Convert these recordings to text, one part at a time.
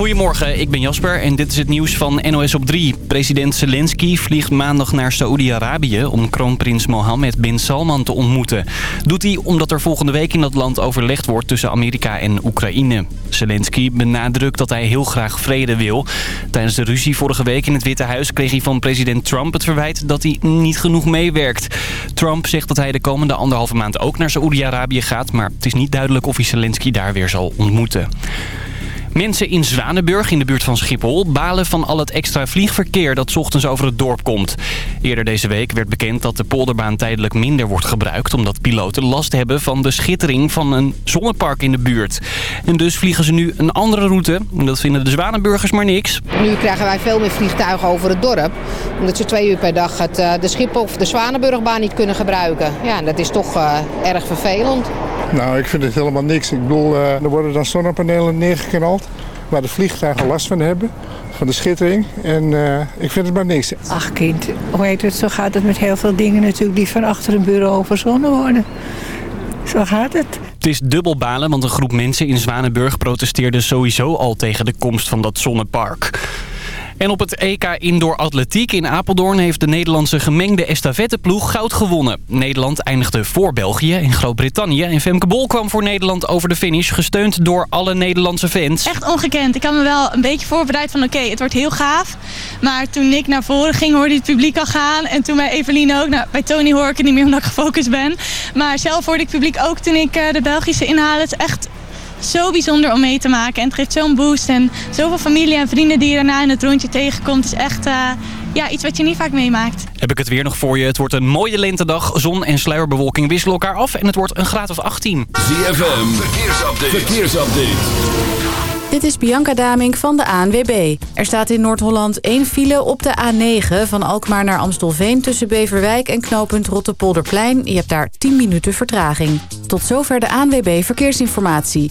Goedemorgen, ik ben Jasper en dit is het nieuws van NOS op 3. President Zelensky vliegt maandag naar Saoedi-Arabië om kroonprins Mohammed bin Salman te ontmoeten. Doet hij omdat er volgende week in dat land overlegd wordt tussen Amerika en Oekraïne. Zelensky benadrukt dat hij heel graag vrede wil. Tijdens de ruzie vorige week in het Witte Huis kreeg hij van president Trump het verwijt dat hij niet genoeg meewerkt. Trump zegt dat hij de komende anderhalve maand ook naar Saoedi-Arabië gaat, maar het is niet duidelijk of hij Zelensky daar weer zal ontmoeten. Mensen in Zwanenburg in de buurt van Schiphol balen van al het extra vliegverkeer dat ochtends over het dorp komt. Eerder deze week werd bekend dat de polderbaan tijdelijk minder wordt gebruikt... omdat piloten last hebben van de schittering van een zonnepark in de buurt. En dus vliegen ze nu een andere route. En dat vinden de Zwanenburgers maar niks. Nu krijgen wij veel meer vliegtuigen over het dorp. Omdat ze twee uur per dag het, eh, de Schiphol of de Zwanenburgbaan niet kunnen gebruiken. Ja, dat is toch uh, erg vervelend. Nou, ik vind het helemaal niks. Ik bedoel, uh, er worden dan zonnepanelen neergeknald waar de vliegtuigen last van hebben, van de schittering. En uh, ik vind het maar niks. Ach kind, hoe heet het, zo gaat het met heel veel dingen natuurlijk die van achter een bureau verzonnen worden. Zo gaat het. Het is dubbel balen, want een groep mensen in Zwanenburg protesteerde sowieso al tegen de komst van dat zonnepark. En op het EK Indoor Atletiek in Apeldoorn heeft de Nederlandse gemengde estafetteploeg goud gewonnen. Nederland eindigde voor België en Groot-Brittannië. En Femke Bol kwam voor Nederland over de finish, gesteund door alle Nederlandse fans. Echt ongekend. Ik had me wel een beetje voorbereid van oké, het wordt heel gaaf. Maar toen ik naar voren ging, hoorde het publiek al gaan. En toen bij Evelien ook. Nou, bij Tony hoor ik het niet meer omdat ik gefocust ben. Maar zelf hoorde ik het publiek ook toen ik de Belgische inhalen. Het is echt zo bijzonder om mee te maken. En het geeft zo'n boost. En zoveel familie en vrienden die je daarna in het rondje tegenkomt. is echt uh, ja, iets wat je niet vaak meemaakt. Heb ik het weer nog voor je. Het wordt een mooie lentedag. Zon en sluierbewolking wisselen elkaar af. En het wordt een graad of 18. ZFM, verkeersupdate. verkeersupdate. Dit is Bianca Daming van de ANWB. Er staat in Noord-Holland één file op de A9 van Alkmaar naar Amstelveen... tussen Beverwijk en knooppunt Rottepolderplein. Je hebt daar 10 minuten vertraging. Tot zover de ANWB Verkeersinformatie.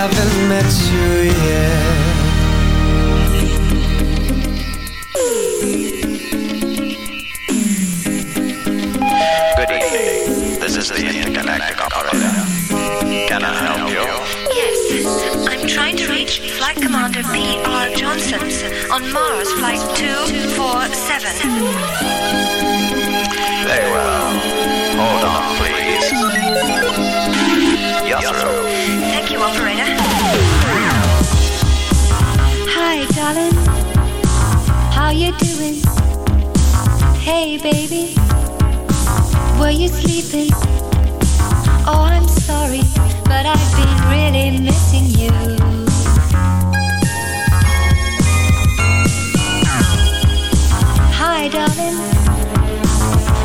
haven't met you yet Good evening. This is the intergalactic operator. Can I help you? Yes, I'm trying to reach Flight Commander P.R. Johnson on Mars Flight 247. Very well. Hold on, please. You're through. Hi, darling. How you doing? Hey, baby. Were you sleeping? Oh, I'm sorry, but I've been really missing you. Hi, darling.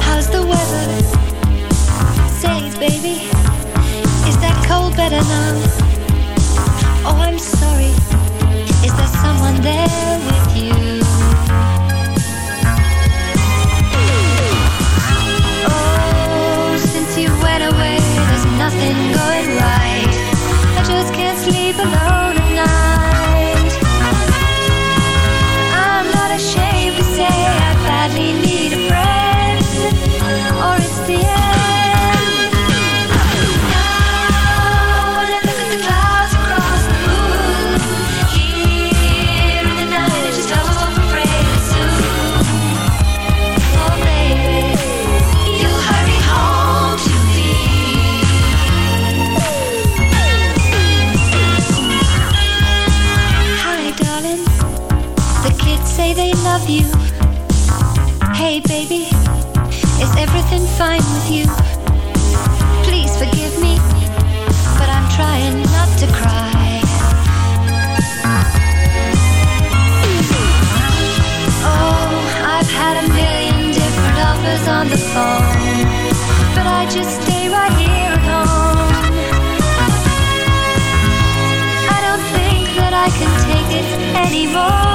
How's the weather? Better? Oh, I'm sorry. Is there someone there anymore.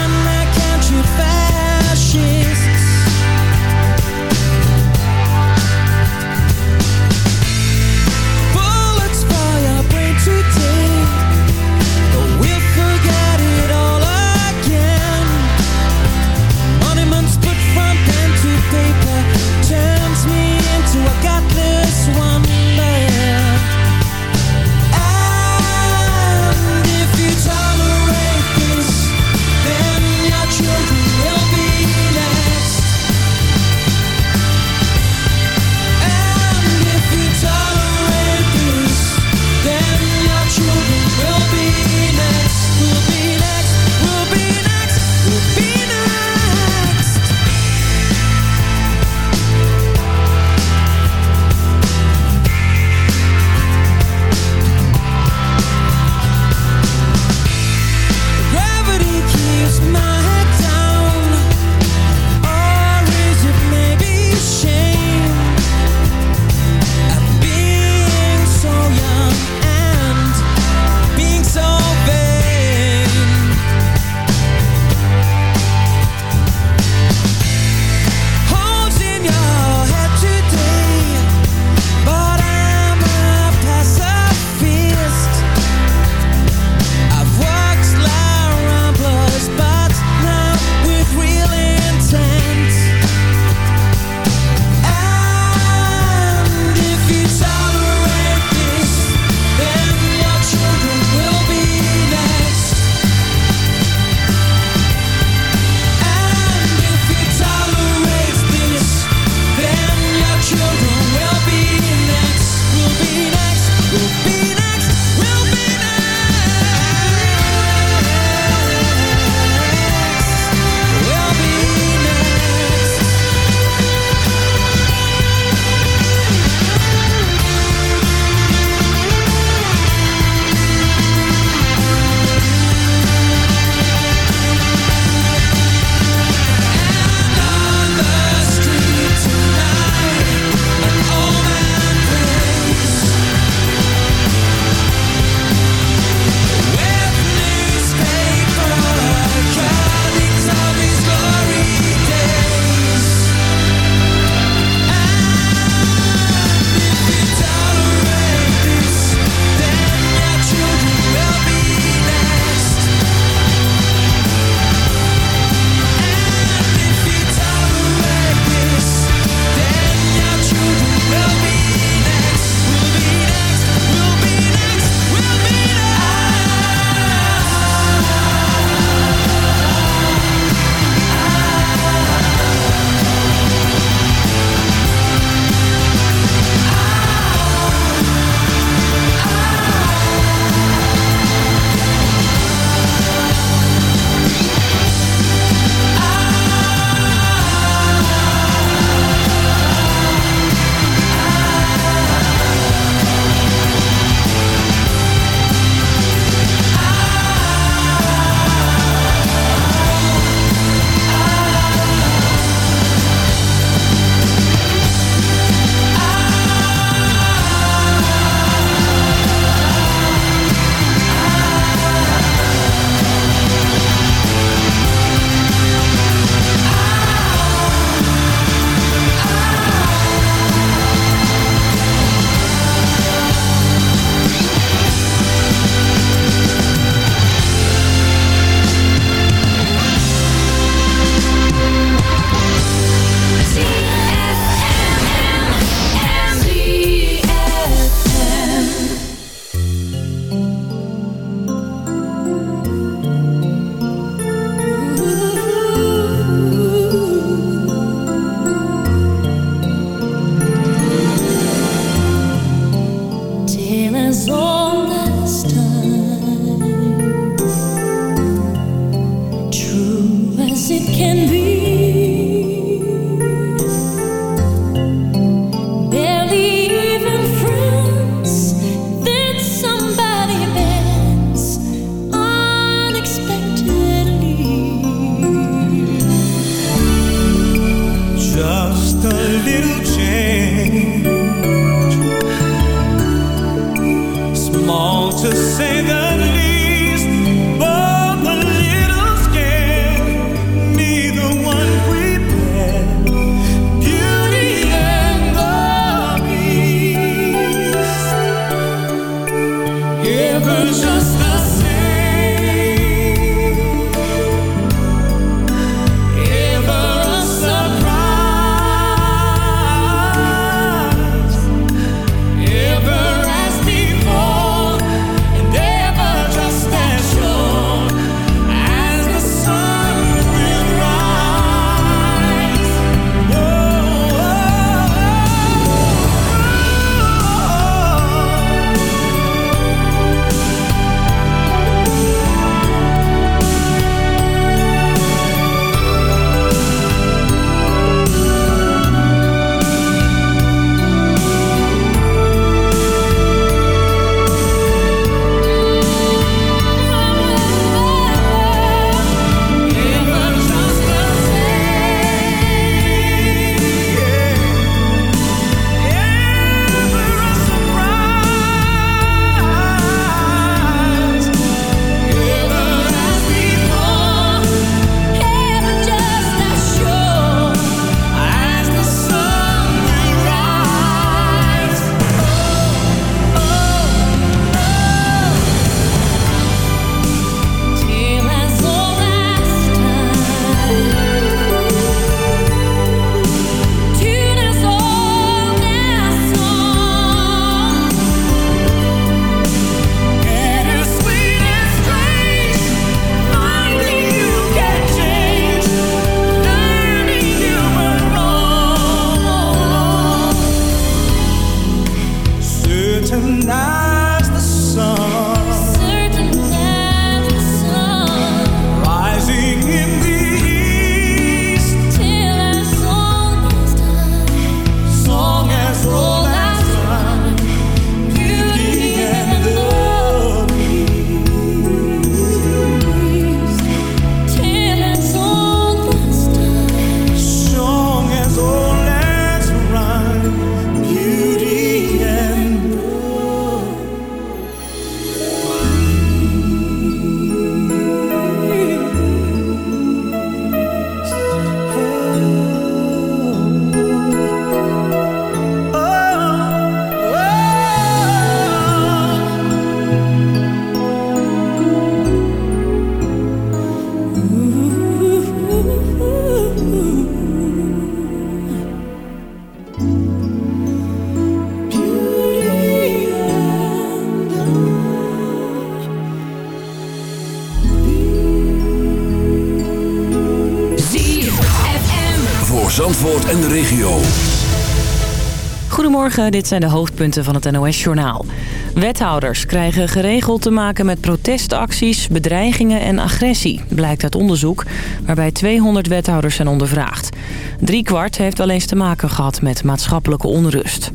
Dit zijn de hoofdpunten van het NOS-journaal. Wethouders krijgen geregeld te maken met protestacties, bedreigingen en agressie... blijkt uit onderzoek waarbij 200 wethouders zijn ondervraagd. Driekwart heeft wel eens te maken gehad met maatschappelijke onrust.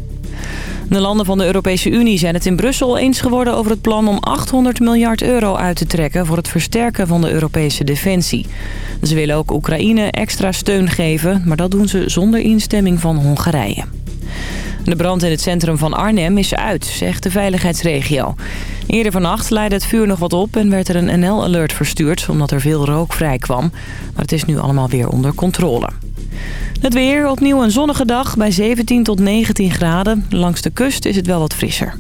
De landen van de Europese Unie zijn het in Brussel eens geworden over het plan om 800 miljard euro uit te trekken voor het versterken van de Europese defensie. Ze willen ook Oekraïne extra steun geven, maar dat doen ze zonder instemming van Hongarije. De brand in het centrum van Arnhem is uit, zegt de veiligheidsregio. Eerder vannacht leidde het vuur nog wat op en werd er een NL-alert verstuurd... omdat er veel rook vrij kwam. Maar het is nu allemaal weer onder controle. Het weer, opnieuw een zonnige dag bij 17 tot 19 graden. Langs de kust is het wel wat frisser.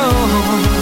Oh.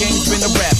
game's been a rap.